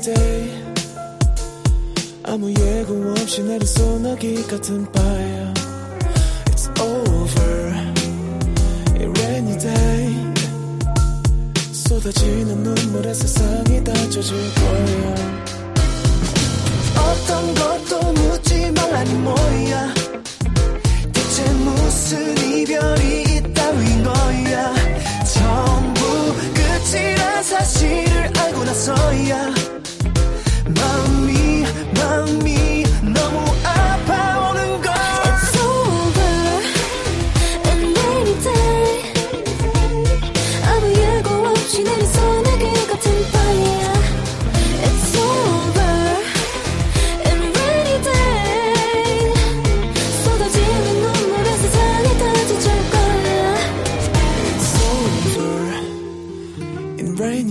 day. 아무 예고 없이 내린 소나기 같은 바람 It's over. A rainy day. 쏟아지는 눈물에 세상이 다젖질 거야.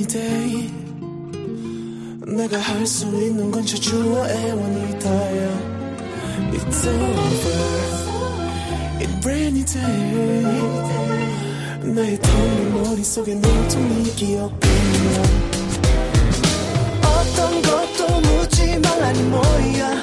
Day. 내가 할 수 있는 건 저주와 애원이 다야. It's over. In rainy day. 나의 텅빈 머릿속에 온통 네 기억뿐이야 어떤 것도 묻지 말라니 뭐야